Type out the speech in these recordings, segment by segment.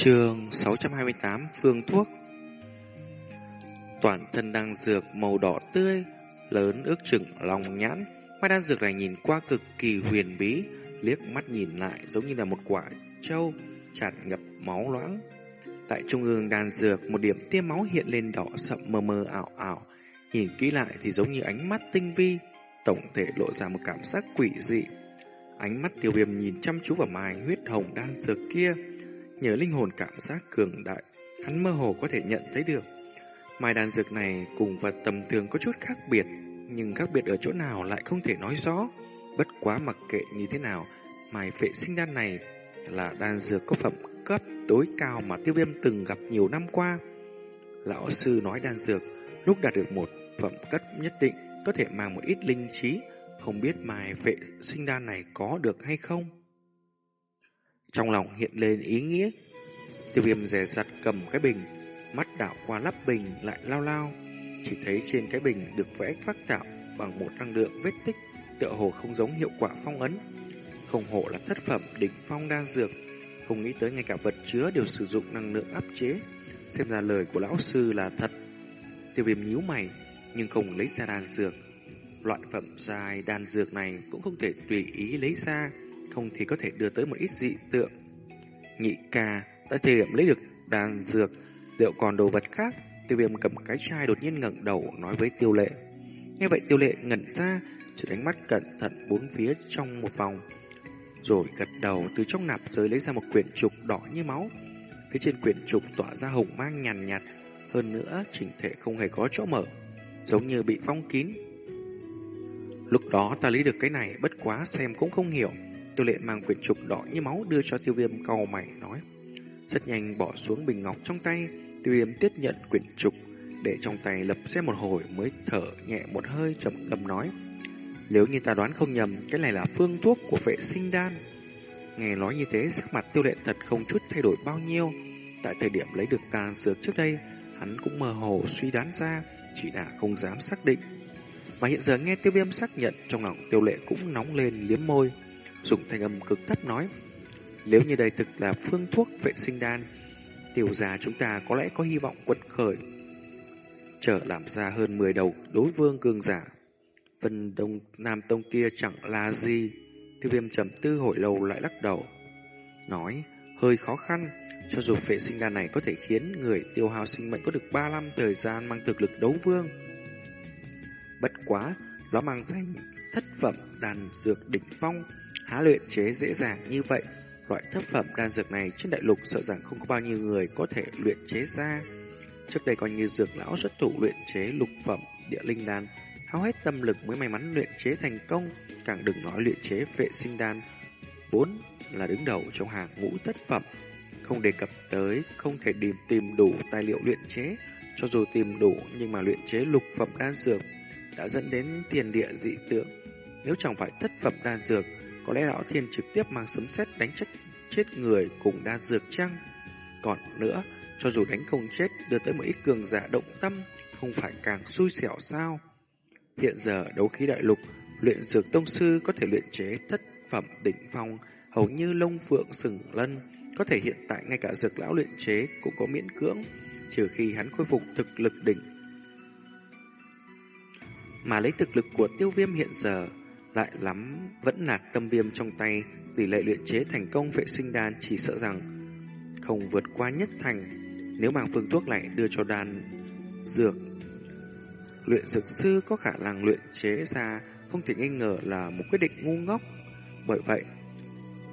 Trường 628 Phương Thuốc Toàn thân đang dược màu đỏ tươi, lớn ước chừng lòng nhãn. Mai đan dược này nhìn qua cực kỳ huyền bí, liếc mắt nhìn lại giống như là một quả trâu tràn ngập máu loãng. Tại trung ương đan dược, một điểm tiêm máu hiện lên đỏ sậm mờ mờ ảo ảo. Nhìn kỹ lại thì giống như ánh mắt tinh vi, tổng thể lộ ra một cảm giác quỷ dị. Ánh mắt tiêu viêm nhìn chăm chú vào mài huyết hồng đan dược kia, nhờ linh hồn cảm giác cường đại, hắn mơ hồ có thể nhận thấy được. Mai đan dược này cùng vật tầm thường có chút khác biệt, nhưng khác biệt ở chỗ nào lại không thể nói rõ. Bất quá mặc kệ như thế nào, mài vệ sinh đan này là đan dược có phẩm cấp tối cao mà tiêu viêm từng gặp nhiều năm qua. Lão sư nói đan dược, lúc đạt được một phẩm cấp nhất định có thể mang một ít linh trí, không biết mài vệ sinh đan này có được hay không. Trong lòng hiện lên ý nghĩa, tiêu viêm rè rặt cầm cái bình, mắt đảo qua lắp bình lại lao lao, chỉ thấy trên cái bình được vẽ phác tạo bằng một năng lượng vết tích, tựa hồ không giống hiệu quả phong ấn. Không hộ là thất phẩm đỉnh phong đan dược, không nghĩ tới ngay cả vật chứa đều sử dụng năng lượng áp chế. Xem ra lời của lão sư là thật. Tiêu viêm nhíu mày, nhưng không lấy ra đan dược. Loại phẩm dài đan dược này cũng không thể tùy ý lấy ra, không thì có thể đưa tới một ít dị tượng. Nhị ca, tại thời điểm lấy được đàn dược, liệu còn đồ vật khác? Tiêu viêm cầm cái chai đột nhiên ngẩng đầu nói với tiêu lệ. Nghe vậy tiêu lệ ngẩn ra, chỉ đánh mắt cẩn thận bốn phía trong một vòng. Rồi gật đầu từ trong nạp giới lấy ra một quyển trục đỏ như máu. Phía trên quyển trục tỏa ra hồng mang nhàn nhạt, hơn nữa chỉnh thể không hề có chỗ mở, giống như bị phong kín. Lúc đó ta lấy được cái này bất quá xem cũng không hiểu. Tiêu lệ mang quyển trục đỏ như máu đưa cho tiêu viêm cầu mày nói. Rất nhanh bỏ xuống bình ngọc trong tay, tiêu viêm tiếp nhận quyển trục, để trong tay lập xem một hồi mới thở nhẹ một hơi trầm ngâm nói. Nếu như ta đoán không nhầm, cái này là phương thuốc của vệ sinh đan. Nghe nói như thế, sắc mặt tiêu lệ thật không chút thay đổi bao nhiêu. Tại thời điểm lấy được đan dược trước đây, hắn cũng mơ hồ suy đoán ra, chỉ là không dám xác định. Mà hiện giờ nghe tiêu viêm xác nhận, trong lòng tiêu lệ cũng nóng lên liếm môi dùng thanh âm cực thấp nói. Nếu như đây thực là phương thuốc vệ sinh đan, tiểu già chúng ta có lẽ có hy vọng quật khởi. Trở làm ra hơn 10 đầu đối vương cường giả. Vân Đông Nam Tông kia chẳng là gì. Tiêu viêm trầm tư hồi lâu lại lắc đầu. Nói, hơi khó khăn, cho dù vệ sinh đan này có thể khiến người tiêu hao sinh mệnh có được 3 năm thời gian mang thực lực đấu vương. Bất quá, nó mang danh thất phẩm đan dược đỉnh phong Há luyện chế dễ dàng như vậy, loại thất phẩm đan dược này trên đại lục sợ rằng không có bao nhiêu người có thể luyện chế ra. Trước đây coi như dược lão xuất thủ luyện chế lục phẩm địa linh đan, hao hết tâm lực mới may mắn luyện chế thành công, càng đừng nói luyện chế vệ sinh đan. vốn là đứng đầu trong hàng ngũ thất phẩm, không đề cập tới không thể tìm tìm đủ tài liệu luyện chế, cho dù tìm đủ nhưng mà luyện chế lục phẩm đan dược đã dẫn đến tiền địa dị tượng. Nếu chẳng phải thất phẩm đan dược, có lẽ lão thiên trực tiếp mang sấm sét đánh chết chết người cùng đan dược chăng? Còn nữa, cho dù đánh không chết đưa tới một ít cường giả động tâm, không phải càng xui xẻo sao? Hiện giờ đấu khí đại lục, luyện dược tông sư có thể luyện chế thất phẩm đỉnh phong, hầu như lông phượng sừng lân, có thể hiện tại ngay cả dược lão luyện chế cũng có miễn cưỡng, trừ khi hắn khôi phục thực lực đỉnh. Mà lấy thực lực của tiêu viêm hiện giờ, lại lắm vẫn là tâm viêm trong tay, tỷ lệ luyện chế thành công vệ sinh đan chỉ sợ rằng không vượt qua nhất thành. Nếu mang phương thuốc này đưa cho đan dược, luyện dược sư có khả năng luyện chế ra không thể nghi ngờ là một quyết định ngu ngốc. Bởi vậy,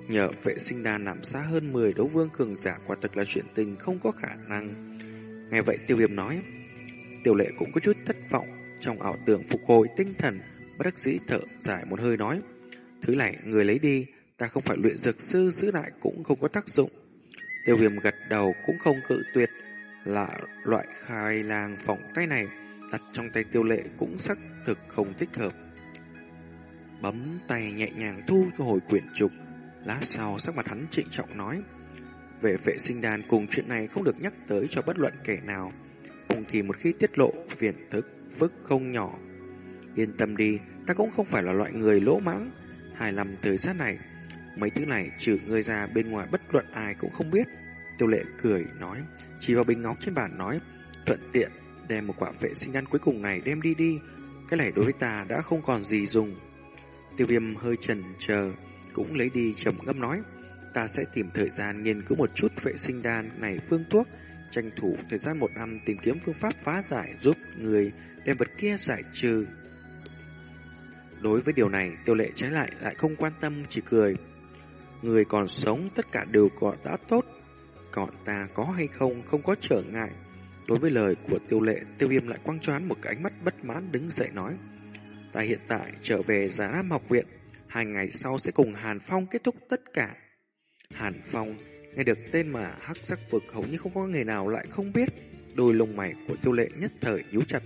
nhờ vệ sinh đan làm xa hơn 10 đấu vương cường giả quả thực là chuyện tình không có khả năng. Nghe vậy tiêu viêm nói, tiểu lệ cũng có chút thất vọng trong ảo tưởng phục hồi tinh thần Bất đắc dĩ thở dài một hơi nói. Thứ này người lấy đi, ta không phải luyện dược sư giữ lại cũng không có tác dụng. Tiêu viêm gật đầu cũng không cự tuyệt là loại khai làng phỏng tay này đặt trong tay tiêu lệ cũng xác thực không thích hợp. Bấm tay nhẹ nhàng thu hồi quyển trục, lát sau sắc mặt hắn trịnh trọng nói. Về vệ sinh đàn cùng chuyện này không được nhắc tới cho bất luận kẻ nào. Cùng thì một khi tiết lộ phiền thức phức không nhỏ Yên tâm đi, ta cũng không phải là loại người lỗ mãng. Hài lòng thời gian này, mấy thứ này trừ người ra bên ngoài bất luận ai cũng không biết. Tiêu lệ cười nói, chỉ vào bình ngọc trên bàn nói, thuận tiện đem một quả vệ sinh đan cuối cùng này đem đi đi. Cái này đối với ta đã không còn gì dùng. Tiêu viêm hơi chần chờ, cũng lấy đi trầm ngâm nói, ta sẽ tìm thời gian nghiên cứu một chút vệ sinh đan này phương thuốc, tranh thủ thời gian một năm tìm kiếm phương pháp phá giải giúp người đem vật kia giải trừ. Đối với điều này, tiêu lệ trái lại lại không quan tâm, chỉ cười. Người còn sống tất cả đều có đã tốt, còn ta có hay không không có trở ngại. Đối với lời của tiêu lệ, tiêu viêm lại quăng choán một cái ánh mắt bất mãn đứng dậy nói. Ta hiện tại trở về giá Nam học viện, hai ngày sau sẽ cùng Hàn Phong kết thúc tất cả. Hàn Phong nghe được tên mà hắc sắc vực hầu như không có người nào lại không biết. Đôi lông mày của tiêu lệ nhất thời nhíu chặt.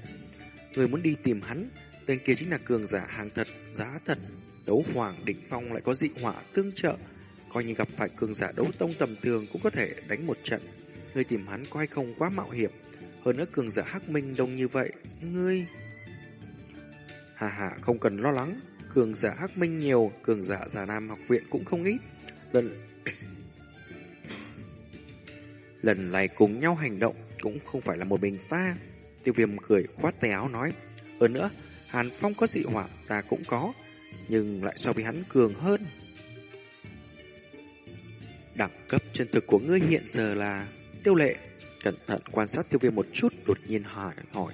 Người muốn đi tìm hắn, tên kia chính là cường giả hàng thật, giá thật. Đấu hoàng đỉnh phong lại có dị hỏa tương trợ. Coi như gặp phải cường giả đấu tông tầm thường cũng có thể đánh một trận. ngươi tìm hắn có hay không quá mạo hiểm. Hơn nữa cường giả hắc minh đông như vậy, ngươi... Hà hà không cần lo lắng, cường giả hắc minh nhiều, cường giả giả nam học viện cũng không ít. Lần lần này cùng nhau hành động cũng không phải là một mình ta. Tiêu viêm cười khoát tay áo nói. Hơn nữa, Hàn Phong có dị hỏa ta cũng có, nhưng lại so với hắn cường hơn. Đẳng cấp chân thực của ngươi hiện giờ là tiêu lệ. Cẩn thận quan sát tiêu viêm một chút đột nhiên hỏi hỏi.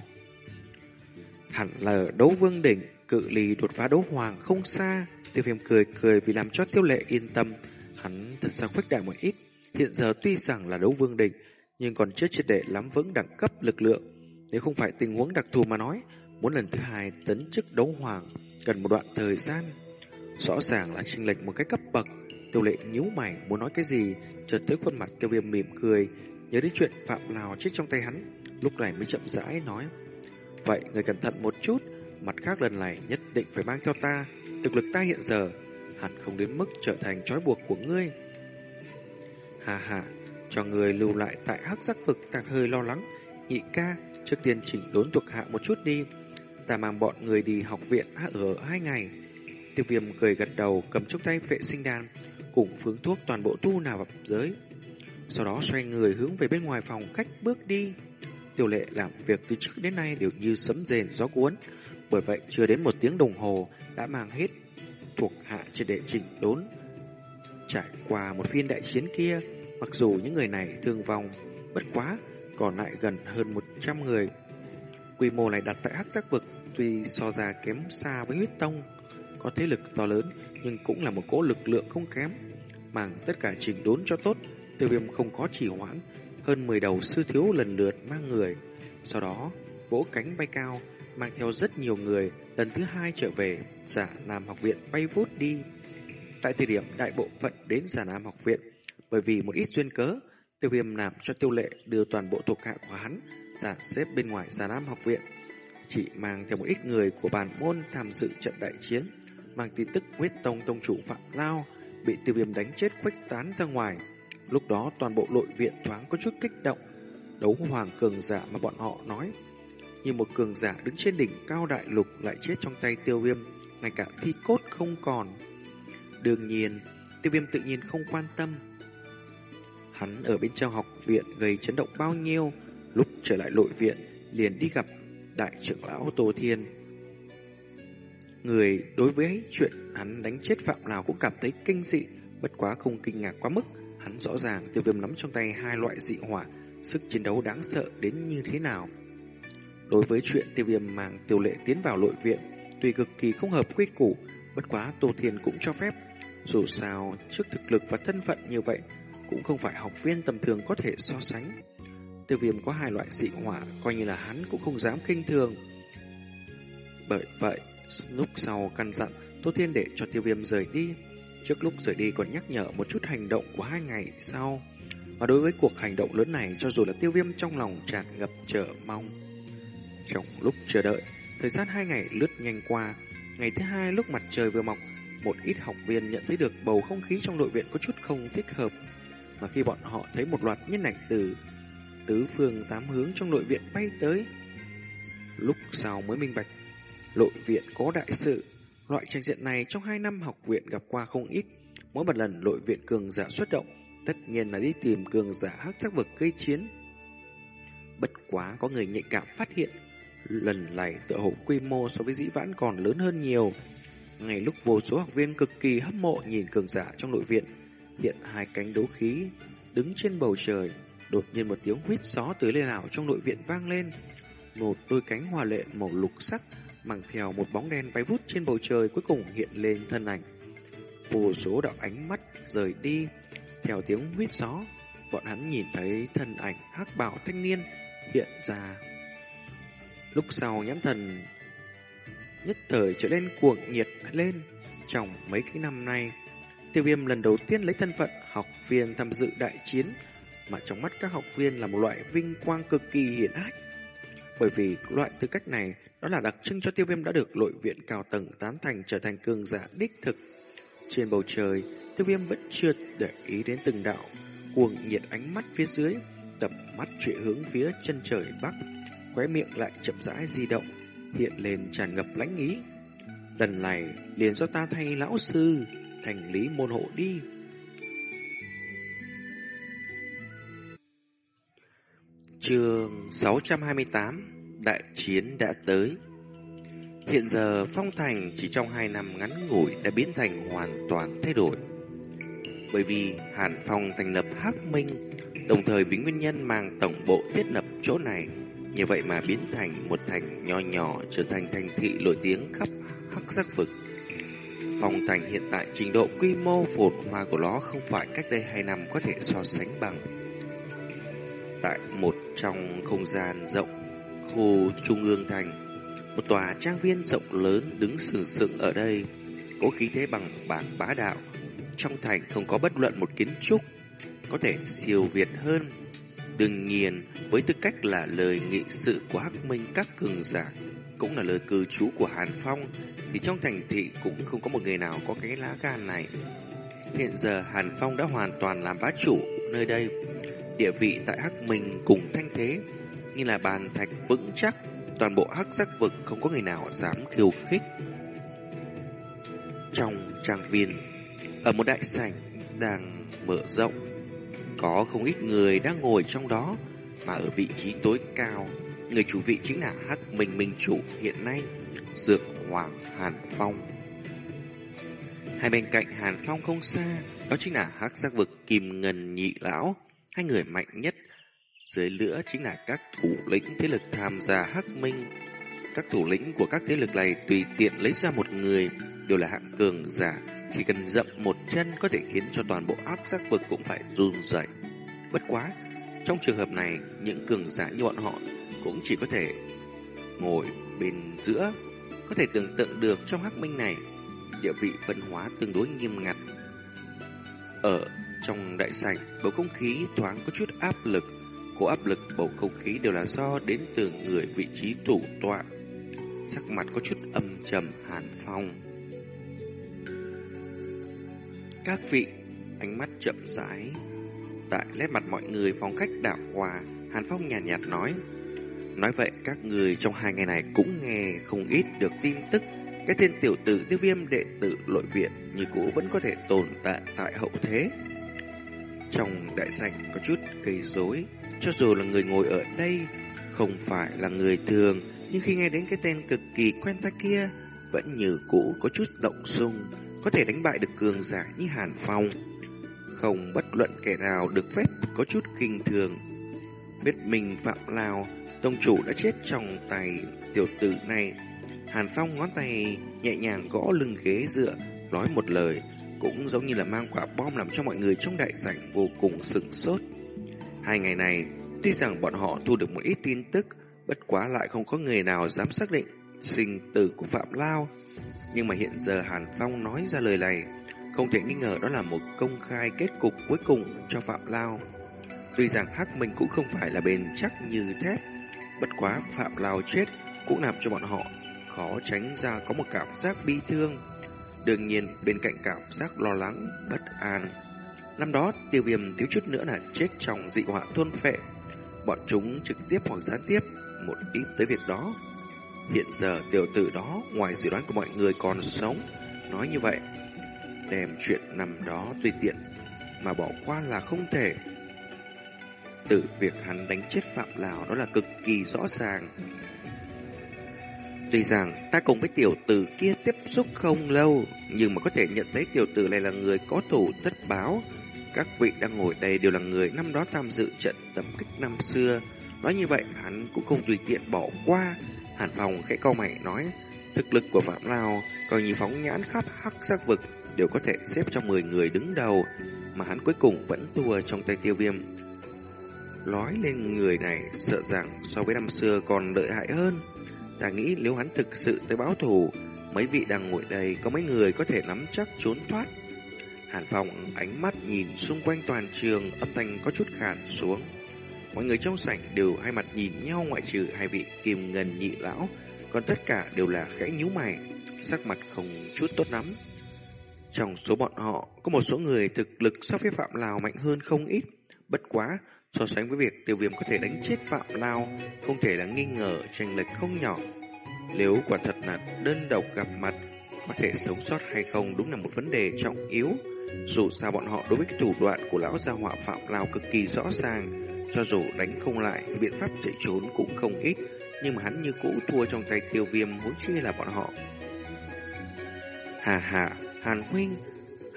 Hẳn là đấu vương đỉnh, cự ly đột phá đấu hoàng không xa. Tiêu viêm cười cười vì làm cho tiêu lệ yên tâm. Hắn thật ra khuếch đại một ít. Hiện giờ tuy rằng là đấu vương đỉnh, nhưng còn chưa triệt để lắm vững đẳng cấp lực lượng. Nếu không phải tình huống đặc thù mà nói, muốn lần thứ hai tấn chức đấu hoàng cần một đoạn thời gian. Rõ ràng là chênh lệch một cái cấp bậc. Tiêu lệ nhíu mày muốn nói cái gì, chợt tới khuôn mặt tiêu viêm mỉm cười, nhớ đến chuyện Phạm Lào chết trong tay hắn, lúc này mới chậm rãi nói. Vậy người cẩn thận một chút, mặt khác lần này nhất định phải mang theo ta, thực lực ta hiện giờ, hẳn không đến mức trở thành trói buộc của ngươi. Hà hà, cho người lưu lại tại hắc giác vực ta hơi lo lắng, nhị ca, trước tiên chỉnh đốn thuộc hạ một chút đi, ta mang bọn người đi học viện ở hai ngày. Tiêu viêm cười gật đầu cầm trong tay vệ sinh đan, cùng phương thuốc toàn bộ tu nào vào giới. Sau đó xoay người hướng về bên ngoài phòng cách bước đi. Tiểu lệ làm việc từ trước đến nay đều như sấm rền gió cuốn. Bởi vậy chưa đến một tiếng đồng hồ đã mang hết thuộc hạ trên đệ trình đốn. Trải qua một phiên đại chiến kia, mặc dù những người này thương vong, bất quá, còn lại gần hơn 100 người. Quy mô này đặt tại hắc giác vực tuy so ra kém xa với huyết tông, có thế lực to lớn nhưng cũng là một cỗ lực lượng không kém. Màng tất cả chỉnh đốn cho tốt, tiêu viêm không có chỉ hoãn, hơn 10 đầu sư thiếu lần lượt mang người. Sau đó, vỗ cánh bay cao, mang theo rất nhiều người, lần thứ hai trở về, giả Nam học viện bay vút đi. Tại thời điểm đại bộ phận đến giả Nam học viện, bởi vì một ít duyên cớ, tiêu viêm làm cho tiêu lệ đưa toàn bộ thuộc hạ của hắn giả xếp bên ngoài giả Nam học viện. Chỉ mang theo một ít người của bản môn tham dự trận đại chiến, mang tin tức huyết tông tông chủ Phạm Lao bị tiêu viêm đánh chết khuếch tán ra ngoài. Lúc đó toàn bộ nội viện thoáng có chút kích động. Đấu hoàng cường giả mà bọn họ nói. Như một cường giả đứng trên đỉnh cao đại lục lại chết trong tay tiêu viêm, ngay cả thi cốt không còn. Đương nhiên, tiêu viêm tự nhiên không quan tâm. Hắn ở bên trong học viện gây chấn động bao nhiêu, lúc trở lại nội viện liền đi gặp đại trưởng lão Tô Thiên. Người đối với chuyện hắn đánh chết Phạm nào cũng cảm thấy kinh dị, bất quá không kinh ngạc quá mức. Hắn rõ ràng tiêu viêm nắm trong tay hai loại dị hỏa, sức chiến đấu đáng sợ đến như thế nào. Đối với chuyện tiêu viêm mang tiêu lệ tiến vào nội viện, tuy cực kỳ không hợp quy củ, bất quá Tô Thiên cũng cho phép. Dù sao, trước thực lực và thân phận như vậy, cũng không phải học viên tầm thường có thể so sánh. Tiêu viêm có hai loại dị hỏa, coi như là hắn cũng không dám kinh thường. Bởi vậy, lúc sau căn dặn, Tô Thiên để cho tiêu viêm rời đi. Trước lúc rời đi còn nhắc nhở một chút hành động của hai ngày sau. Và đối với cuộc hành động lớn này, cho dù là tiêu viêm trong lòng tràn ngập chờ mong. Trong lúc chờ đợi, thời gian hai ngày lướt nhanh qua. Ngày thứ hai lúc mặt trời vừa mọc, một ít học viên nhận thấy được bầu không khí trong nội viện có chút không thích hợp. Mà khi bọn họ thấy một loạt nhân ảnh từ tứ phương tám hướng trong nội viện bay tới. Lúc sau mới minh bạch, nội viện có đại sự. Loại tranh diện này trong hai năm học viện gặp qua không ít. Mỗi một lần nội viện cường giả xuất động, tất nhiên là đi tìm cường giả hắc sắc vực gây chiến. Bất quá có người nhạy cảm phát hiện, lần này tựa hồ quy mô so với dĩ vãn còn lớn hơn nhiều. ngày lúc vô số học viên cực kỳ hâm mộ nhìn cường giả trong nội viện, hiện hai cánh đấu khí đứng trên bầu trời, đột nhiên một tiếng huýt gió từ lên nào trong nội viện vang lên. Một đôi cánh hòa lệ màu lục sắc mang theo một bóng đen bay vút trên bầu trời cuối cùng hiện lên thân ảnh. Vô số đạo ánh mắt rời đi, theo tiếng huýt gió, bọn hắn nhìn thấy thân ảnh hắc bảo thanh niên hiện ra. Lúc sau nhãn thần nhất thời trở lên cuồng nhiệt lên trong mấy cái năm nay. Tiêu viêm lần đầu tiên lấy thân phận học viên tham dự đại chiến, mà trong mắt các học viên là một loại vinh quang cực kỳ hiển hách. Bởi vì loại tư cách này đó là đặc trưng cho tiêu viêm đã được nội viện cao tầng tán thành trở thành cường giả đích thực. Trên bầu trời, tiêu viêm vẫn chưa để ý đến từng đạo, cuồng nhiệt ánh mắt phía dưới, tầm mắt chuyển hướng phía chân trời bắc, khóe miệng lại chậm rãi di động, hiện lên tràn ngập lãnh ý. Lần này liền do ta thay lão sư thành lý môn hộ đi. Trường 628 Đại chiến đã tới Hiện giờ Phong Thành chỉ trong hai năm ngắn ngủi đã biến thành hoàn toàn thay đổi. Bởi vì Hàn Phong thành lập Hắc Minh, đồng thời vì nguyên nhân mang tổng bộ thiết lập chỗ này, như vậy mà biến thành một thành nho nhỏ trở thành thành thị nổi tiếng khắp Hắc Giác vực. Phong Thành hiện tại trình độ quy mô phồn hoa của nó không phải cách đây hai năm có thể so sánh bằng. Tại một trong không gian rộng, khu trung ương thành, một tòa trang viên rộng lớn đứng sừng sững ở đây, có khí thế bằng bản bá đạo. Trong thành không có bất luận một kiến trúc có thể siêu việt hơn. Đương nhiên, với tư cách là lời nghị sự của Hắc Minh các cường giả, cũng là lời cư trú của Hàn Phong, thì trong thành thị cũng không có một người nào có cái lá gan này. Hiện giờ Hàn Phong đã hoàn toàn làm bá chủ nơi đây. Địa vị tại Hắc Minh cùng thanh thế, như là bàn thạch vững chắc toàn bộ hắc giác vực không có người nào dám khiêu khích. Trong trang viên, ở một đại sảnh đang mở rộng, có không ít người đang ngồi trong đó, mà ở vị trí tối cao, người chủ vị chính là Hắc Minh Minh chủ hiện nay, Dược Hoàng Hàn Phong. Hai bên cạnh Hàn Phong không xa, đó chính là Hắc Giác vực Kim Ngân Nhị Lão, hai người mạnh nhất dưới lửa chính là các thủ lĩnh thế lực tham gia hắc minh. Các thủ lĩnh của các thế lực này tùy tiện lấy ra một người đều là hạng cường giả, chỉ cần dậm một chân có thể khiến cho toàn bộ áp giác vực cũng phải run rẩy. Bất quá, trong trường hợp này, những cường giả như bọn họ cũng chỉ có thể ngồi bên giữa, có thể tưởng tượng được trong hắc minh này, địa vị phân hóa tương đối nghiêm ngặt. Ở trong đại sảnh, bầu không khí thoáng có chút áp lực, cổ áp lực bầu không khí đều là do đến từ người vị trí thủ tọa. Sắc mặt có chút âm trầm hàn phong. Các vị, ánh mắt chậm rãi. Tại nét mặt mọi người phong cách đạo hòa, Hàn Phong nhàn nhạt, nhạt nói. Nói vậy các người trong hai ngày này cũng nghe không ít được tin tức cái tên tiểu tử tiêu viêm đệ tử nội viện như cũ vẫn có thể tồn tại tại hậu thế. Trong đại sảnh có chút gây rối cho dù là người ngồi ở đây không phải là người thường, nhưng khi nghe đến cái tên cực kỳ quen tai kia, vẫn như cũ có chút động sung, có thể đánh bại được cường giả như Hàn Phong. Không bất luận kẻ nào được phép có chút kinh thường. Biết mình Phạm Lào, tông chủ đã chết trong tay tiểu tử này. Hàn Phong ngón tay nhẹ nhàng gõ lưng ghế dựa, nói một lời, cũng giống như là mang quả bom làm cho mọi người trong đại sảnh vô cùng sừng sốt. Hai ngày này, tuy rằng bọn họ thu được một ít tin tức, bất quá lại không có người nào dám xác định sinh tử của Phạm Lao. Nhưng mà hiện giờ Hàn Phong nói ra lời này, không thể nghi ngờ đó là một công khai kết cục cuối cùng cho Phạm Lao. Tuy rằng Hắc Minh cũng không phải là bền chắc như thép, bất quá Phạm Lao chết cũng làm cho bọn họ khó tránh ra có một cảm giác bi thương. Đương nhiên bên cạnh cảm giác lo lắng, bất an, Năm đó tiêu viêm thiếu chút nữa là chết trong dị họa thôn phệ. Bọn chúng trực tiếp hoặc gián tiếp một ít tới việc đó. Hiện giờ tiểu tử đó ngoài dự đoán của mọi người còn sống. Nói như vậy, đem chuyện năm đó tùy tiện mà bỏ qua là không thể. Từ việc hắn đánh chết Phạm Lào đó là cực kỳ rõ ràng. Tuy rằng ta cùng với tiểu tử kia tiếp xúc không lâu, nhưng mà có thể nhận thấy tiểu tử này là người có thủ tất báo. Các vị đang ngồi đây đều là người năm đó tham dự trận tập kích năm xưa. Nói như vậy, hắn cũng không tùy tiện bỏ qua. Hàn Phong khẽ cau mày nói, thực lực của Phạm lao coi như phóng nhãn khắp hắc giác vực đều có thể xếp trong 10 người đứng đầu, mà hắn cuối cùng vẫn thua trong tay tiêu viêm. Nói lên người này sợ rằng so với năm xưa còn lợi hại hơn. Ta nghĩ nếu hắn thực sự tới báo thù, mấy vị đang ngồi đây có mấy người có thể nắm chắc trốn thoát. Hàn Phong ánh mắt nhìn xung quanh toàn trường, âm thanh có chút khàn xuống. Mọi người trong sảnh đều hai mặt nhìn nhau ngoại trừ hai vị kiềm ngân nhị lão, còn tất cả đều là khẽ nhíu mày, sắc mặt không chút tốt lắm. Trong số bọn họ, có một số người thực lực so với Phạm Lào mạnh hơn không ít. Bất quá, so sánh với việc tiêu viêm có thể đánh chết Phạm Lao, không thể là nghi ngờ tranh lệch không nhỏ. Nếu quả thật là đơn độc gặp mặt, có thể sống sót hay không đúng là một vấn đề trọng yếu. Dù sao bọn họ đối với cái thủ đoạn của lão gia họa Phạm Lao cực kỳ rõ ràng, cho dù đánh không lại thì biện pháp chạy trốn cũng không ít, nhưng mà hắn như cũ thua trong tay tiêu viêm muốn chi là bọn họ. Hà hà, Hàn Huynh,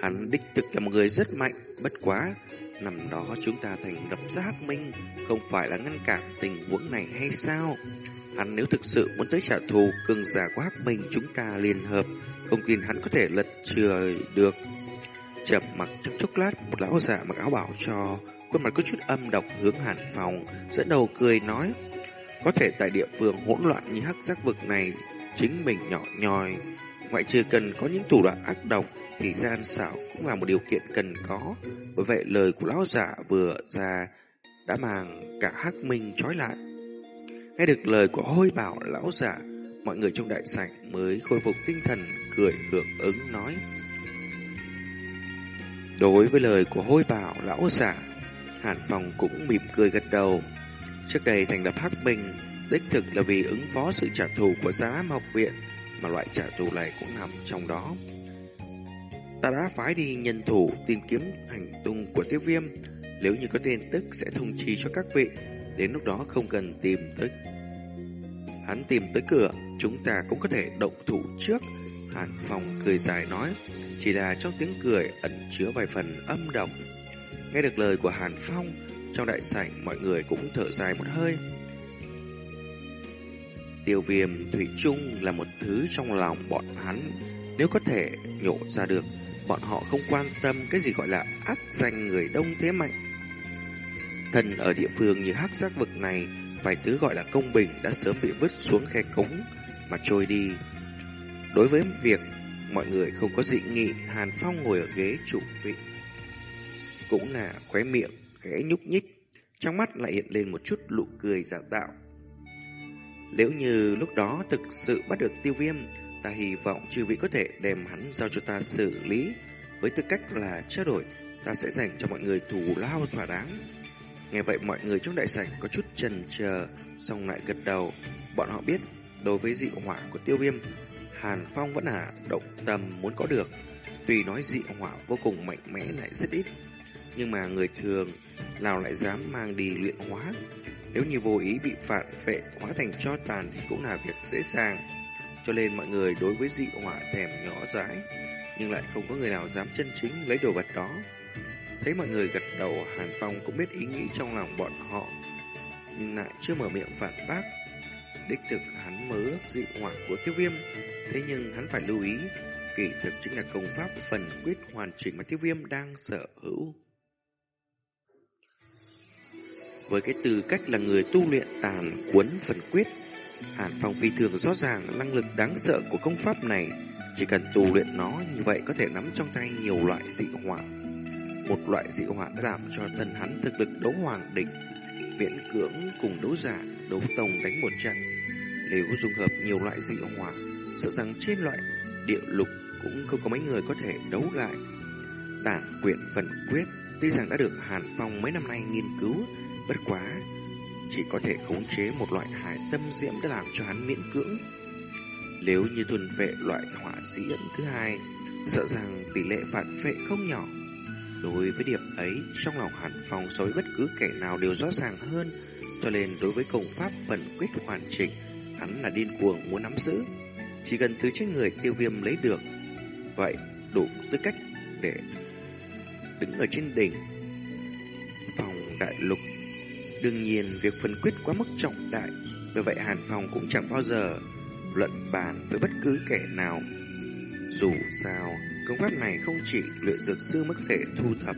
hắn đích thực là một người rất mạnh, bất quá. Năm đó chúng ta thành lập ra Hắc Minh, không phải là ngăn cản tình huống này hay sao? Hắn nếu thực sự muốn tới trả thù cường giả của Hắc Minh chúng ta liên hợp, không tin hắn có thể lật trời được. Chậm mặc trong chốc lát, một lão giả mặc áo bảo cho, khuôn mặt có chút âm độc hướng hàn phòng, dẫn đầu cười nói. Có thể tại địa phương hỗn loạn như hắc giác vực này, chính mình nhỏ nhòi, ngoại trừ cần có những thủ đoạn ác độc, thì gian xảo cũng là một điều kiện cần có. Bởi vậy lời của lão giả vừa ra đã mang cả hắc minh trói lại. Nghe được lời của hôi bảo lão giả, mọi người trong đại sảnh mới khôi phục tinh thần, cười hưởng ứng nói. Đối với lời của hôi bảo lão giả, Hàn Phong cũng mỉm cười gật đầu. Trước đây thành lập Hắc Minh, đích thực là vì ứng phó sự trả thù của giá học viện, mà loại trả thù này cũng nằm trong đó. Ta đã phái đi nhân thủ tìm kiếm hành tung của tiêu viêm, nếu như có tin tức sẽ thông chi cho các vị, đến lúc đó không cần tìm tới. Hắn tìm tới cửa, chúng ta cũng có thể động thủ trước. Hàn Phong cười dài nói, chỉ là trong tiếng cười ẩn chứa vài phần âm độc. Nghe được lời của Hàn Phong, trong đại sảnh mọi người cũng thở dài một hơi. Tiêu viêm thủy chung là một thứ trong lòng bọn hắn, nếu có thể nhổ ra được, bọn họ không quan tâm cái gì gọi là ác danh người đông thế mạnh. Thần ở địa phương như hắc giác vực này, vài thứ gọi là công bình đã sớm bị vứt xuống khe cống mà trôi đi. Đối với việc mọi người không có dị nghị, Hàn Phong ngồi ở ghế chủ vị cũng là khóe miệng khẽ nhúc nhích, trong mắt lại hiện lên một chút nụ cười giả tạo. Nếu như lúc đó thực sự bắt được tiêu viêm, ta hy vọng chư vị có thể đem hắn giao cho ta xử lý. Với tư cách là trao đổi, ta sẽ dành cho mọi người thù lao thỏa đáng. Nghe vậy mọi người trong đại sảnh có chút chần chờ, xong lại gật đầu. Bọn họ biết, đối với dị hỏa của tiêu viêm, Hàn Phong vẫn là động tâm muốn có được. Tuy nói dị hỏa vô cùng mạnh mẽ lại rất ít, nhưng mà người thường nào lại dám mang đi luyện hóa. Nếu như vô ý bị phản vệ hóa thành cho tàn thì cũng là việc dễ dàng. Cho nên mọi người đối với dị hỏa thèm nhỏ dãi, nhưng lại không có người nào dám chân chính lấy đồ vật đó. Thấy mọi người gật đầu, Hàn Phong cũng biết ý nghĩ trong lòng bọn họ, nhưng lại chưa mở miệng phản bác. Đích thực hắn mơ dị hỏa của tiêu viêm, thế nhưng hắn phải lưu ý, kỳ thực chính là công pháp phần quyết hoàn chỉnh mà tiêu viêm đang sở hữu. Với cái tư cách là người tu luyện tàn cuốn phần quyết, Hàn Phong phi thường rõ ràng năng lực đáng sợ của công pháp này. Chỉ cần tu luyện nó như vậy có thể nắm trong tay nhiều loại dị hỏa. Một loại dị hỏa đã làm cho thần hắn thực lực đấu hoàng đỉnh, miễn cưỡng cùng đấu giả, đấu tông đánh một trận. Nếu dung hợp nhiều loại dị hỏa, sợ rằng trên loại địa lục cũng không có mấy người có thể đấu lại. Tản quyển phần quyết tuy rằng đã được Hàn Phong mấy năm nay nghiên cứu, Bất quá, chỉ có thể khống chế một loại hải tâm diễm đã làm cho hắn miễn cưỡng. Nếu như thuần vệ loại hỏa sĩ ẩn thứ hai, sợ rằng tỷ lệ phản vệ không nhỏ. Đối với điểm ấy, trong lòng Hàn phòng so với bất cứ kẻ nào đều rõ ràng hơn, cho nên đối với công pháp phần quyết hoàn chỉnh, hắn là điên cuồng muốn nắm giữ. Chỉ cần thứ trên người tiêu viêm lấy được, vậy đủ tư cách để đứng ở trên đỉnh phòng đại lục. Đương nhiên, việc phân quyết quá mức trọng đại, vì vậy Hàn Phong cũng chẳng bao giờ luận bàn với bất cứ kẻ nào. Dù sao, công pháp này không chỉ luyện dược sư mới có thể thu thập.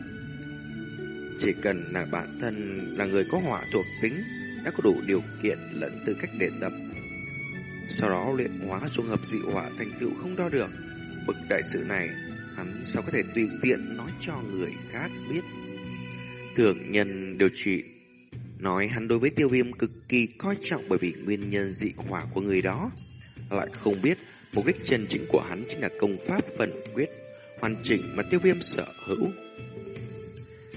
Chỉ cần là bản thân là người có hỏa thuộc tính, đã có đủ điều kiện lẫn tư cách để tập. Sau đó luyện hóa dung hợp dị hỏa thành tựu không đo được. Bực đại sự này, hắn sao có thể tùy tiện nói cho người khác biết. Thường nhân điều trị nói hắn đối với tiêu viêm cực kỳ coi trọng bởi vì nguyên nhân dị hỏa của người đó. Lại không biết mục đích chân chính của hắn chính là công pháp phần quyết hoàn chỉnh mà tiêu viêm sở hữu.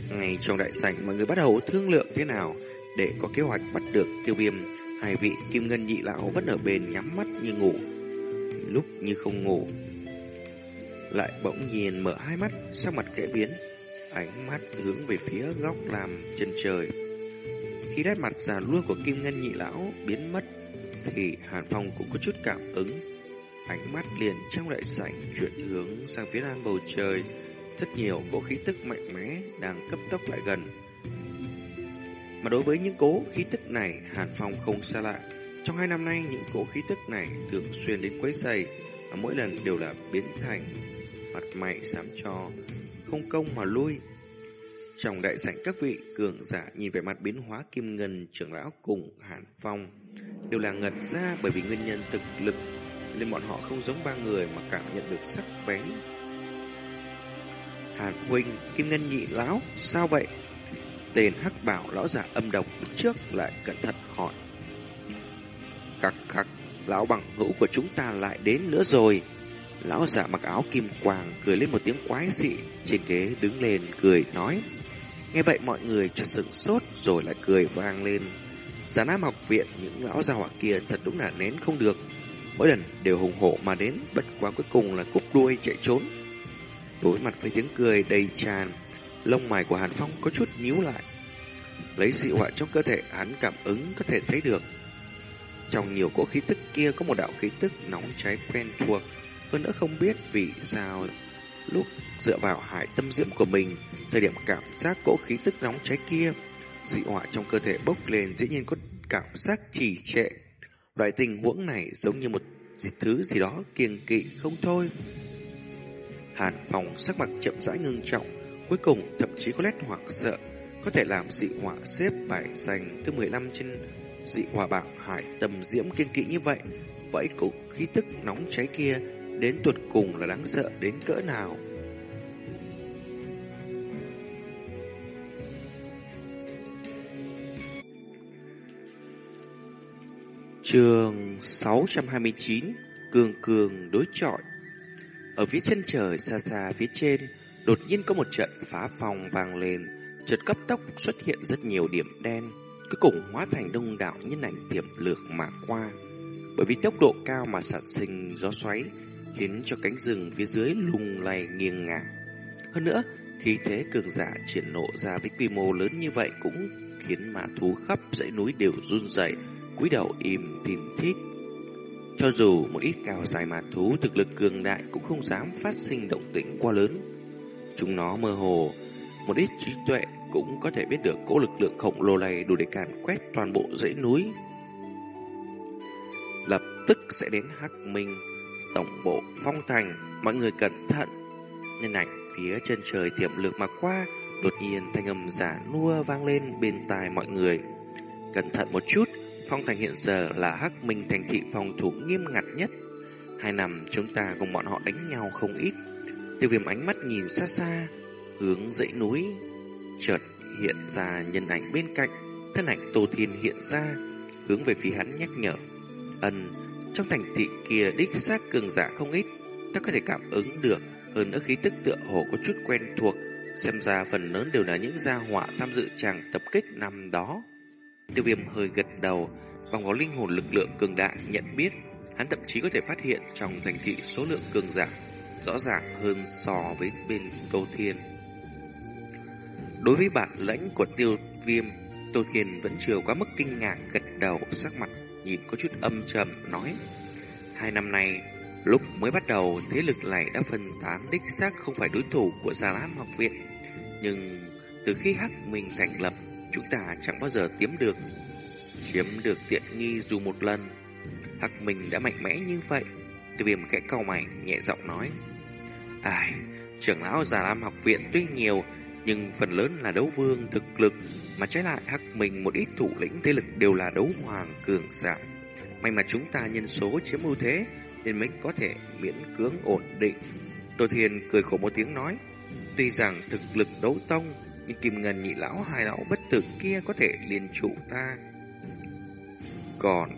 Ngay trong đại sảnh mọi người bắt đầu thương lượng thế nào để có kế hoạch bắt được tiêu viêm. Hai vị kim ngân nhị lão vẫn ở bên nhắm mắt như ngủ, lúc như không ngủ. Lại bỗng nhiên mở hai mắt, sắc mặt kẽ biến, ánh mắt hướng về phía góc làm chân trời. Khi nét mặt già lua của kim ngân nhị lão biến mất, thì Hàn Phong cũng có chút cảm ứng. Ánh mắt liền trong đại sảnh chuyển hướng sang phía nam bầu trời, rất nhiều cỗ khí tức mạnh mẽ đang cấp tốc lại gần. Mà đối với những cố khí tức này, Hàn Phong không xa lạ. Trong hai năm nay, những cỗ khí tức này thường xuyên đến quấy giày, và mỗi lần đều là biến thành mặt mày sám cho, không công mà lui. Trong đại sảnh các vị cường giả nhìn về mặt biến hóa kim ngân trưởng lão cùng Hàn Phong đều là ngật ra bởi vì nguyên nhân thực lực nên bọn họ không giống ba người mà cảm nhận được sắc bén. Hàn huynh, kim ngân nhị lão, sao vậy? Tên hắc bảo lão giả âm độc trước lại cẩn thận hỏi. Khắc khắc, lão bằng hữu của chúng ta lại đến nữa rồi. Lão giả mặc áo kim quàng cười lên một tiếng quái dị, trên ghế đứng lên cười nói. Nghe vậy mọi người chợt sững sốt rồi lại cười vang lên. giả Nam học viện những lão gia hỏa kia thật đúng là nén không được. Mỗi lần đều hùng hổ mà đến, bất quá cuối cùng là cúp đuôi chạy trốn. Đối mặt với tiếng cười đầy tràn, lông mày của Hàn Phong có chút nhíu lại. Lấy dị họa trong cơ thể hắn cảm ứng có thể thấy được. Trong nhiều cỗ khí tức kia có một đạo khí tức nóng cháy quen thuộc, hơn nữa không biết vì sao lúc dựa vào hải tâm diễm của mình, thời điểm cảm giác cỗ khí tức nóng cháy kia, dị họa trong cơ thể bốc lên dĩ nhiên có cảm giác trì trệ. Loại tình huống này giống như một thứ gì đó kiêng kỵ không thôi. Hàn Phong sắc mặt chậm rãi ngưng trọng, cuối cùng thậm chí có nét hoảng sợ, có thể làm dị họa xếp bài dành thứ 15 trên dị hỏa bảng hải tầm diễm kiên kỵ như vậy. Vậy cục khí tức nóng cháy kia đến tuột cùng là đáng sợ đến cỡ nào? Trường 629 Cường cường đối chọi Ở phía chân trời xa xa phía trên, Đột nhiên có một trận phá phòng vàng lên, Chợt cấp tốc xuất hiện rất nhiều điểm đen, Cuối cùng hóa thành đông đảo nhân ảnh tiềm lược mà qua Bởi vì tốc độ cao mà sản sinh gió xoáy Khiến cho cánh rừng phía dưới lùng lay nghiêng ngả Hơn nữa Khí thế cường giả triển lộ ra với quy mô lớn như vậy Cũng khiến mà thú khắp dãy núi đều run rẩy cúi đầu im tìm thít. Cho dù một ít cao dài mà thú thực lực cường đại cũng không dám phát sinh động tĩnh quá lớn. Chúng nó mơ hồ, một ít trí tuệ cũng có thể biết được cỗ lực lượng khổng lồ này đủ để càn quét toàn bộ dãy núi. Lập tức sẽ đến Hắc Minh, tổng bộ phong thành, mọi người cẩn thận. Nhân ảnh phía chân trời tiệm lược mà qua, đột nhiên thanh âm giả nua vang lên bên tai mọi người. Cẩn thận một chút, Phong Thành hiện giờ là Hắc Minh thành thị phòng thủ nghiêm ngặt nhất. Hai năm chúng ta cùng bọn họ đánh nhau không ít. Tiêu viêm ánh mắt nhìn xa xa, hướng dãy núi. Chợt hiện ra nhân ảnh bên cạnh, thân ảnh Tô Thiên hiện ra, hướng về phía hắn nhắc nhở. Ân, trong thành thị kia đích xác cường giả không ít, ta có thể cảm ứng được, hơn nữa khí tức tựa hồ có chút quen thuộc, xem ra phần lớn đều là những gia họa tham dự chàng tập kích năm đó. Tiêu viêm hơi gật đầu, bằng có linh hồn lực lượng cường đại nhận biết, hắn thậm chí có thể phát hiện trong thành thị số lượng cường giả rõ ràng hơn so với bên Tô Thiên. Đối với bản lãnh của tiêu viêm, Tô Thiên vẫn chưa quá mức kinh ngạc gật đầu sắc mặt nhìn có chút âm trầm nói Hai năm nay, lúc mới bắt đầu thế lực này đã phân tán đích xác không phải đối thủ của Gia Lam học viện Nhưng từ khi Hắc Minh thành lập, chúng ta chẳng bao giờ tiếm được chiếm được tiện nghi dù một lần. Hắc Minh đã mạnh mẽ như vậy. Tiêu viêm kẽ cau mày, nhẹ giọng nói. Ai, trưởng lão Già Lam học viện tuy nhiều, nhưng phần lớn là đấu vương thực lực, mà trái lại Hắc mình một ít thủ lĩnh thế lực đều là đấu hoàng cường giả. May mà chúng ta nhân số chiếm ưu thế, nên mới có thể miễn cưỡng ổn định. Tô Thiên cười khổ một tiếng nói, tuy rằng thực lực đấu tông, nhưng kim ngân nhị lão hai lão bất tử kia có thể liên trụ ta. Còn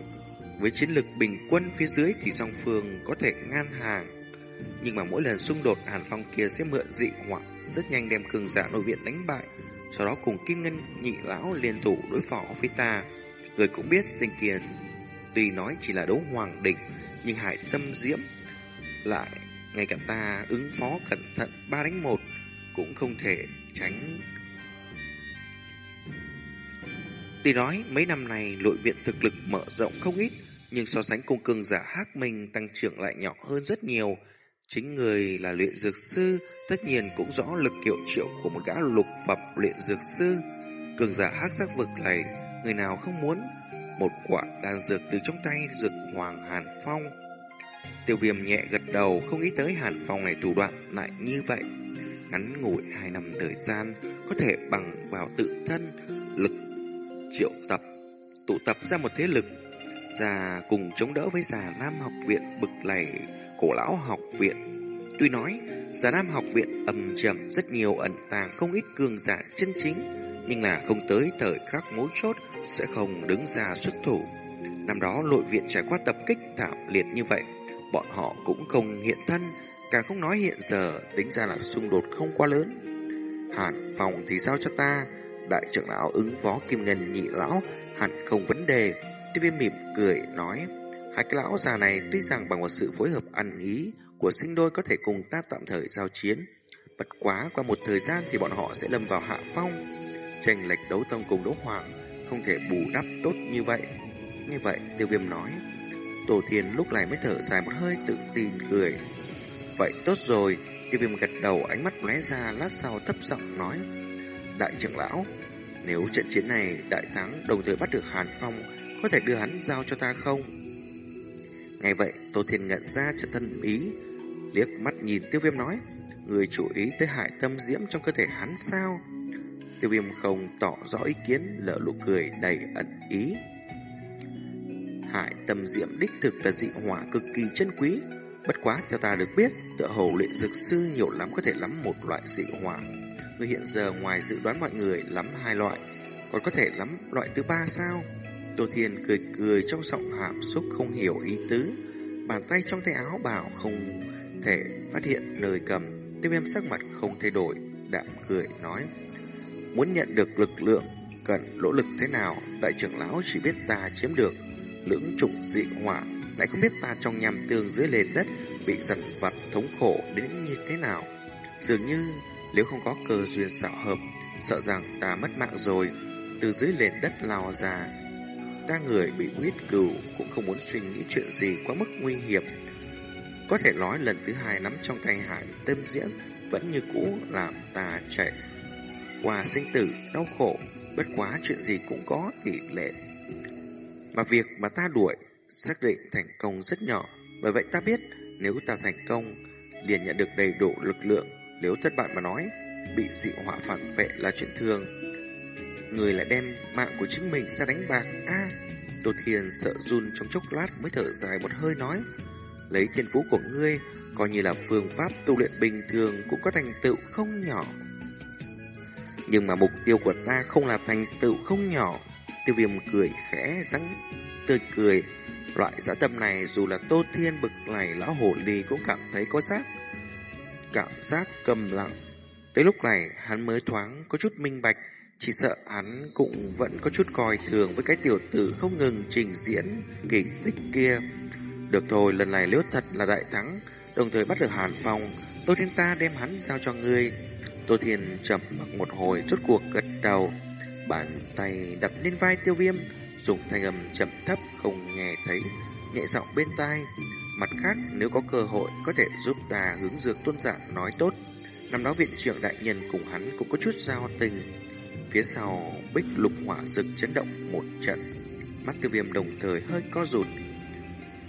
với chiến lực bình quân phía dưới thì song phương có thể ngang hàng. Nhưng mà mỗi lần xung đột Hàn Phong kia sẽ mượn dị hỏa rất nhanh đem cường giả nội viện đánh bại, sau đó cùng Kim Ngân nhị lão liên thủ đối phó với ta. Người cũng biết tên kia tuy nói chỉ là đấu hoàng đỉnh, nhưng hải tâm diễm lại ngay cả ta ứng phó cẩn thận ba đánh một cũng không thể tránh Tuy nói mấy năm này nội viện thực lực mở rộng không ít, nhưng so sánh cùng cường giả hắc minh tăng trưởng lại nhỏ hơn rất nhiều. Chính người là luyện dược sư, tất nhiên cũng rõ lực hiệu triệu của một gã lục phẩm luyện dược sư. Cường giả hắc giác vực này, người nào không muốn một quả đan dược từ trong tay dược hoàng Hàn Phong. Tiêu viêm nhẹ gật đầu, không nghĩ tới Hàn Phong này thủ đoạn lại như vậy. Ngắn ngủi hai năm thời gian, có thể bằng vào tự thân, lực triệu tập, tụ tập ra một thế lực, ra cùng chống đỡ với già Nam học viện bực lầy cổ lão học viện. Tuy nói, già Nam học viện âm trầm rất nhiều ẩn tàng không ít cường giả chân chính, nhưng là không tới thời khắc mối chốt sẽ không đứng ra xuất thủ. Năm đó nội viện trải qua tập kích thảm liệt như vậy, bọn họ cũng không hiện thân, càng không nói hiện giờ tính ra là xung đột không quá lớn. Hàn phòng thì sao cho ta, Đại trưởng lão ứng phó kim ngân nhị lão hẳn không vấn đề. Tiếp viên mỉm cười nói, hai cái lão già này tuy rằng bằng một sự phối hợp ăn ý của sinh đôi có thể cùng ta tạm thời giao chiến. Bất quá qua một thời gian thì bọn họ sẽ lâm vào hạ phong. Tranh lệch đấu tông cùng đấu hoàng không thể bù đắp tốt như vậy. Như vậy tiêu viêm nói, Tổ thiền lúc này mới thở dài một hơi tự tin cười. Vậy tốt rồi, tiêu viêm gật đầu ánh mắt lóe ra lát sau thấp giọng nói. Đại trưởng lão, nếu trận chiến này đại thắng đồng thời bắt được Hàn Phong, có thể đưa hắn giao cho ta không? Ngay vậy, Tô Thiên nhận ra chân thân ý, liếc mắt nhìn tiêu viêm nói, người chú ý tới hại tâm diễm trong cơ thể hắn sao? Tiêu viêm không tỏ rõ ý kiến, lỡ lụ cười đầy ẩn ý. Hại tâm diễm đích thực là dị hỏa cực kỳ chân quý, bất quá theo ta được biết, tựa hồ luyện dược sư nhiều lắm có thể lắm một loại dị hỏa Người hiện giờ ngoài dự đoán mọi người lắm hai loại, còn có thể lắm loại thứ ba sao? Tô Thiên cười cười trong giọng hàm xúc không hiểu ý tứ, bàn tay trong tay áo bảo không thể phát hiện nơi cầm. Tiêu viêm sắc mặt không thay đổi, đạm cười nói. Muốn nhận được lực lượng, cần nỗ lực thế nào, đại trưởng lão chỉ biết ta chiếm được lưỡng trục dị hỏa, lại không biết ta trong nhằm tường dưới nền đất bị giật vặt thống khổ đến như thế nào. Dường như nếu không có cơ duyên xảo hợp, sợ rằng ta mất mạng rồi, từ dưới nền đất lao ra. Ta người bị huyết cừu cũng không muốn suy nghĩ chuyện gì quá mức nguy hiểm. Có thể nói lần thứ hai nắm trong tay hải tâm diễn vẫn như cũ làm ta chạy qua sinh tử đau khổ, bất quá chuyện gì cũng có tỷ lệ. Mà việc mà ta đuổi xác định thành công rất nhỏ, bởi vậy ta biết nếu ta thành công liền nhận được đầy đủ lực lượng nếu thất bại mà nói, bị dị họa phản vệ là chuyện thường. Người lại đem mạng của chính mình ra đánh bạc. a à, Tô Thiên sợ run trong chốc lát mới thở dài một hơi nói. Lấy thiên phú của ngươi, coi như là phương pháp tu luyện bình thường cũng có thành tựu không nhỏ. Nhưng mà mục tiêu của ta không là thành tựu không nhỏ. Tiêu viêm cười khẽ rắn tươi cười. Loại giã tâm này dù là Tô Thiên bực này lão hổ lì cũng cảm thấy có giác cảm giác cầm lặng. Tới lúc này, hắn mới thoáng có chút minh bạch, chỉ sợ hắn cũng vẫn có chút coi thường với cái tiểu tử không ngừng trình diễn kỳ tích kia. Được thôi, lần này nếu thật là đại thắng, đồng thời bắt được Hàn Phong, tôi thiên ta đem hắn giao cho ngươi. Tô Thiên chậm mặc một hồi rốt cuộc gật đầu, bàn tay đặt lên vai tiêu viêm, dùng thanh âm chậm thấp không nghe thấy, nhẹ giọng bên tai. Mặt khác, nếu có cơ hội có thể giúp ta hướng dược tôn giả nói tốt. Năm đó viện trưởng đại nhân cùng hắn cũng có chút giao tình. Phía sau bích lục hỏa rực chấn động một trận. Mắt tiêu viêm đồng thời hơi co rụt.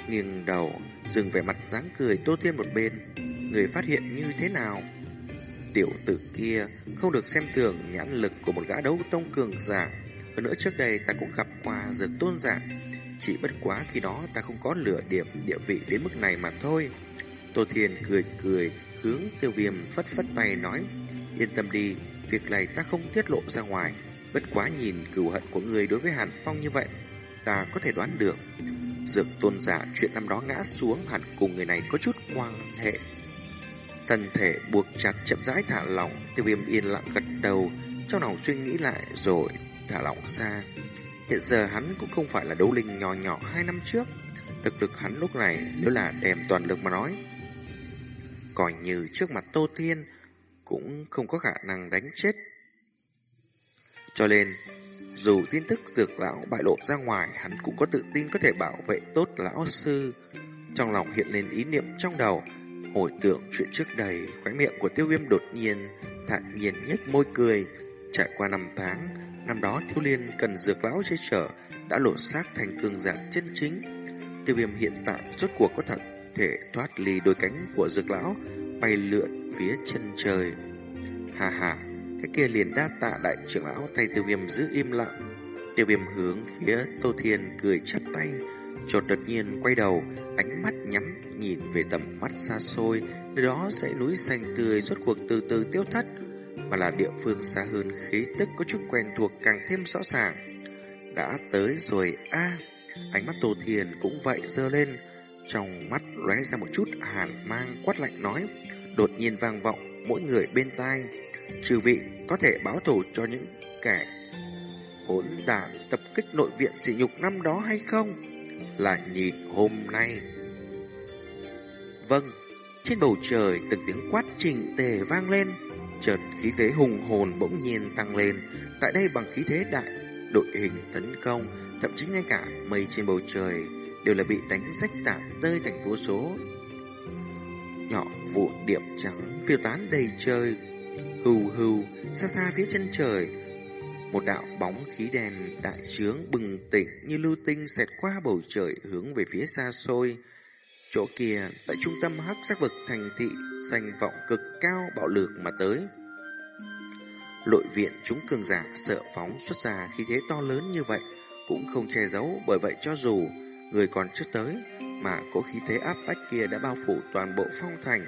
Nghiêng đầu, dừng vẻ mặt dáng cười tô thiên một bên. Người phát hiện như thế nào? Tiểu tử kia không được xem thường nhãn lực của một gã đấu tông cường giả. Hơn nữa trước đây ta cũng gặp qua dược tôn giả. Chỉ bất quá khi đó ta không có lửa điểm địa vị đến mức này mà thôi. Tô Thiên cười cười, hướng tiêu viêm phất phất tay nói, yên tâm đi, việc này ta không tiết lộ ra ngoài. Bất quá nhìn cừu hận của người đối với Hàn Phong như vậy, ta có thể đoán được. Dược tôn giả chuyện năm đó ngã xuống hẳn cùng người này có chút quan hệ. Thân thể buộc chặt chậm rãi thả lỏng, tiêu viêm yên lặng gật đầu, trong lòng suy nghĩ lại rồi thả lỏng ra. Hiện giờ hắn cũng không phải là đấu linh nhỏ nhỏ hai năm trước. Thực lực hắn lúc này nếu là đem toàn lực mà nói. Coi như trước mặt Tô Thiên cũng không có khả năng đánh chết. Cho nên, dù tin tức dược lão bại lộ ra ngoài, hắn cũng có tự tin có thể bảo vệ tốt lão sư. Trong lòng hiện lên ý niệm trong đầu, hồi tưởng chuyện trước đây, khóe miệng của tiêu viêm đột nhiên, thản nhiên nhếch môi cười. Trải qua năm tháng, năm đó thiếu liên cần dược lão che chở, đã lộ xác thành cường giả chân chính. Tiêu viêm hiện tại rốt cuộc có thật thể thoát ly đôi cánh của dược lão, bay lượn phía chân trời. Hà hà, cái kia liền đa tạ đại trưởng lão thay tiêu viêm giữ im lặng. Tiêu viêm hướng phía Tô Thiên cười chắp tay, chột đột nhiên quay đầu, ánh mắt nhắm nhìn về tầm mắt xa xôi, nơi đó dãy núi xanh tươi rốt cuộc từ từ tiêu thất, mà là địa phương xa hơn khí tức có chút quen thuộc càng thêm rõ ràng. Đã tới rồi a ánh mắt Tô Thiên cũng vậy dơ lên, trong mắt lóe ra một chút hàn mang quát lạnh nói, đột nhiên vang vọng mỗi người bên tai. Trừ vị có thể báo thù cho những kẻ hỗn đản tập kích nội viện sỉ nhục năm đó hay không? Là nhìn hôm nay. Vâng, trên bầu trời từng tiếng quát trình tề vang lên, chợt khí thế hùng hồn bỗng nhiên tăng lên, tại đây bằng khí thế đại đội hình tấn công, thậm chí ngay cả mây trên bầu trời đều là bị đánh rách tả tơi thành vô số. Nhỏ vụ điểm trắng phiêu tán đầy trời, hù hù, xa xa phía chân trời, một đạo bóng khí đen đại trướng bừng tỉnh như lưu tinh xẹt qua bầu trời hướng về phía xa xôi. Chỗ kia, tại trung tâm hắc sắc vực thành thị, danh vọng cực cao bạo lược mà tới. Lội viện chúng cường giả sợ phóng xuất ra khí thế to lớn như vậy, cũng không che giấu bởi vậy cho dù người còn chưa tới, mà cỗ khí thế áp bách kia đã bao phủ toàn bộ phong thành.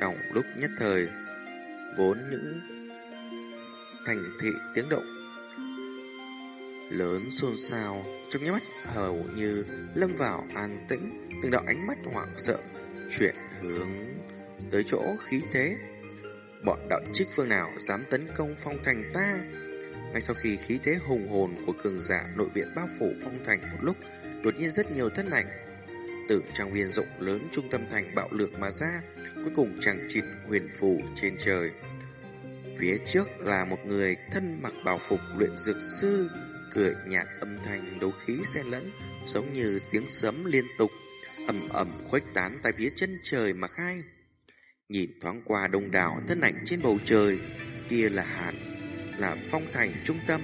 Trong lúc nhất thời, vốn những thành thị tiếng động lớn xôn xao trong nháy mắt hầu như lâm vào an tĩnh từng đạo ánh mắt hoảng sợ chuyển hướng tới chỗ khí thế bọn đạo trích phương nào dám tấn công phong thành ta ngay sau khi khí thế hùng hồn của cường giả nội viện bao phủ phong thành một lúc đột nhiên rất nhiều thân ảnh từ trang viên rộng lớn trung tâm thành bạo lược mà ra cuối cùng chẳng chịt huyền phù trên trời Phía trước là một người thân mặc bào phục luyện dược sư, cười nhạt âm thanh đấu khí xen lẫn, giống như tiếng sấm liên tục, ầm ầm khuếch tán tại phía chân trời mà khai. Nhìn thoáng qua đông đảo thân ảnh trên bầu trời, kia là Hàn, là phong thành trung tâm,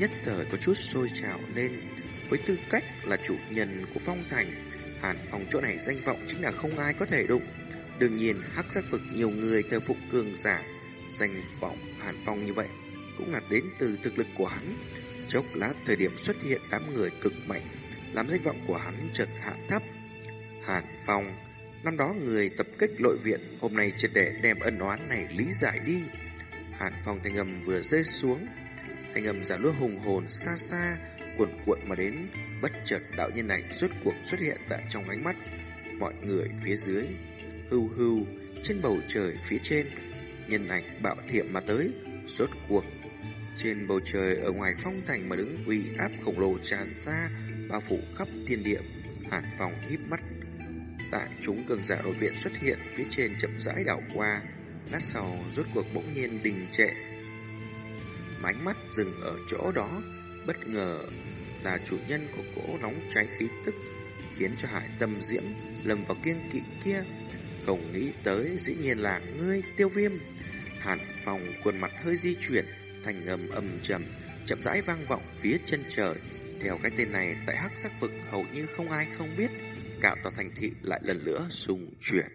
nhất thời có chút sôi trào lên. Với tư cách là chủ nhân của phong thành, Hàn Phong chỗ này danh vọng chính là không ai có thể đụng. Đương nhiên, hắc sắc vực nhiều người thờ phụng cường giả danh vọng Hàn Phong như vậy cũng là đến từ thực lực của hắn. Chốc lát thời điểm xuất hiện đám người cực mạnh, làm danh vọng của hắn chợt hạ thấp. Hàn Phong, năm đó người tập kích nội viện, hôm nay triệt để đem ân oán này lý giải đi. Hàn Phong thanh âm vừa rơi xuống, thanh âm giả lúa hùng hồn xa xa, cuộn cuộn mà đến, bất chợt đạo nhân này rốt cuộc xuất hiện tại trong ánh mắt mọi người phía dưới. Hưu hưu, trên bầu trời phía trên nhân ảnh bạo thiểm mà tới, rốt cuộc. Trên bầu trời ở ngoài phong thành mà đứng uy áp khổng lồ tràn ra, bao phủ khắp thiên địa. Hàn phòng híp mắt, tại chúng cường giả nội viện xuất hiện phía trên chậm rãi đảo qua, Lát sau rốt cuộc bỗng nhiên đình trệ. Mánh mắt dừng ở chỗ đó, bất ngờ là chủ nhân của cỗ nóng cháy khí tức, khiến cho hải tâm diễm lầm vào kiêng kỵ kia. Không nghĩ tới dĩ nhiên là ngươi tiêu viêm. Hàn phòng quần mặt hơi di chuyển, thành âm âm trầm, chậm rãi vang vọng phía chân trời. Theo cái tên này tại hắc sắc vực hầu như không ai không biết, cả tòa thành thị lại lần nữa xung chuyển.